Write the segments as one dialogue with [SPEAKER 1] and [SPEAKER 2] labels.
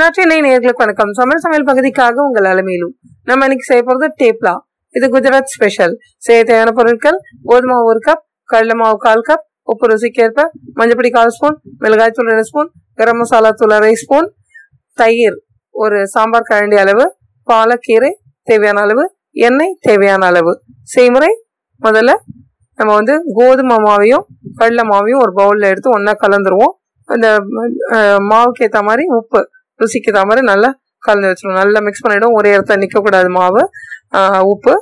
[SPEAKER 1] நற்றினை நேர்களுக்கு வணக்கம். சமையல் சமையல் பகுதிக்காக உங்கள் அலமையிலும் நம்ம இன்னைக்கு செய்ய போறது டேப்லா. இது குஜராத் ஸ்பெஷல் செய்ய தேவையான பொருட்கள் கோதுமை மாவு ஒரு கப் கடல மாவு கால் கப் உப்பு ருசிக்கேற்ப மஞ்சப்பொடி கால் ஸ்பூன் மிளகாய் தூள் ரெண்டு ஸ்பூன் கரம் மசாலா தூள் அரை ஸ்பூன் தயிர் ஒரு சாம்பார் கரண்டி அளவு பாலக்கீரை தேவையான அளவு எண்ணெய் தேவையான அளவு. செய்முறை முதல்ல நம்ம வந்து கோதுமை மாவையும் கடலை மாவையும் ஒரு பவுலில் எடுத்து ஒன்றா கலந்துருவோம். அந்த மாவுக்கு ஏற்ற மாதிரி உப்பு ருசிக்கு மாதிரி நல்லா கலந்து வச்சிருவோம் நல்லா மிக்ஸ் பண்ணிவிடும் ஒரே இடத்துல நிற்கக்கூடாது மாவு. உப்பு.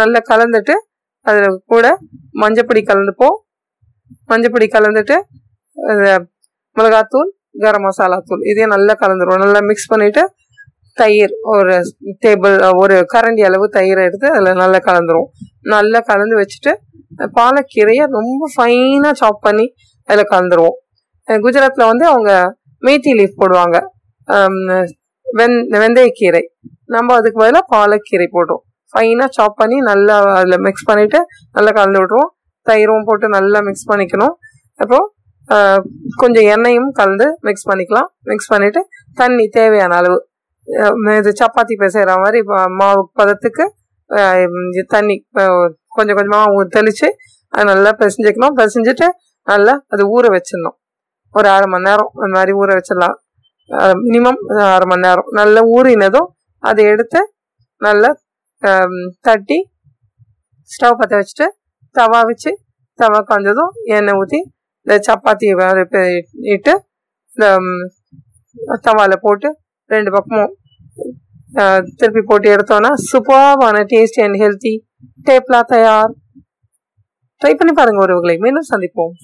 [SPEAKER 1] நல்லா கலந்துட்டு அதில் கூட மஞ்சப்பொடி கலந்துப்போம். மஞ்சப்பொடி கலந்துட்டு மிளகாத்தூள் கரம் மசாலா தூள் இதையும் நல்லா கலந்துருவோம். நல்லா மிக்ஸ் பண்ணிவிட்டு தயிர் ஒரு டேபிள் ஒரு கரண்டி அளவு தயிரை எடுத்து அதில் நல்லா கலந்துருவோம். நல்லா கலந்து வச்சுட்டு பாலக்கீரையை ரொம்ப ஃபைனாக சாப் பண்ணி அதில் கலந்துருவோம். குஜராத்தில் வந்து அவங்க மேத்தி லீஃப் போடுவாங்க. Um, வெந் வெந்தயக்கீரை. நம்ம அதுக்கு பதிலாக பாலக்கீரை போடுறோம். ஃபைனாக சாப் பண்ணி நல்லா அதில் மிக்ஸ் பண்ணிவிட்டு நல்லா கலந்து விட்ருவோம் தயிரும் போட்டு நல்லா மிக்ஸ் பண்ணிக்கணும். அப்புறம் கொஞ்சம் எண்ணெயும் கலந்து மிக்ஸ் பண்ணிக்கலாம். மிக்ஸ் பண்ணிவிட்டு தண்ணி தேவையான அளவு. இது சப்பாத்தி பிசைகிற மாதிரி மாவு பதத்துக்கு தண்ணி கொஞ்சம் கொஞ்சமாக தெளித்து அது நல்லா பிசைஞ்சுக்கணும். பிசைஞ்சிட்டு நல்லா அது ஊற வச்சிடணும். ஒரு அரை மணி நேரம் அந்த மாதிரி ஊற வச்சிடலாம். மினிமம் அரை மணி நேரம். நல்லா ஊறினதும் அதை எடுத்து நல்லா தட்டி ஸ்டவ் பற்ற வச்சுட்டு தவா வச்சு தவா காய்ஞ்சதும் எண்ணெய் ஊற்றி இந்த சப்பாத்தியை வேற இட்டு இந்த தவாவில் போட்டு ரெண்டு பக்கமும் திருப்பி போட்டு எடுத்தோன்னா சூப்பரான டேஸ்டி அண்ட் ஹெல்த்தி டேப்லா தயார். ட்ரை பண்ணி பாருங்கள் உறவுகளை மீண்டும் சந்திப்போம்.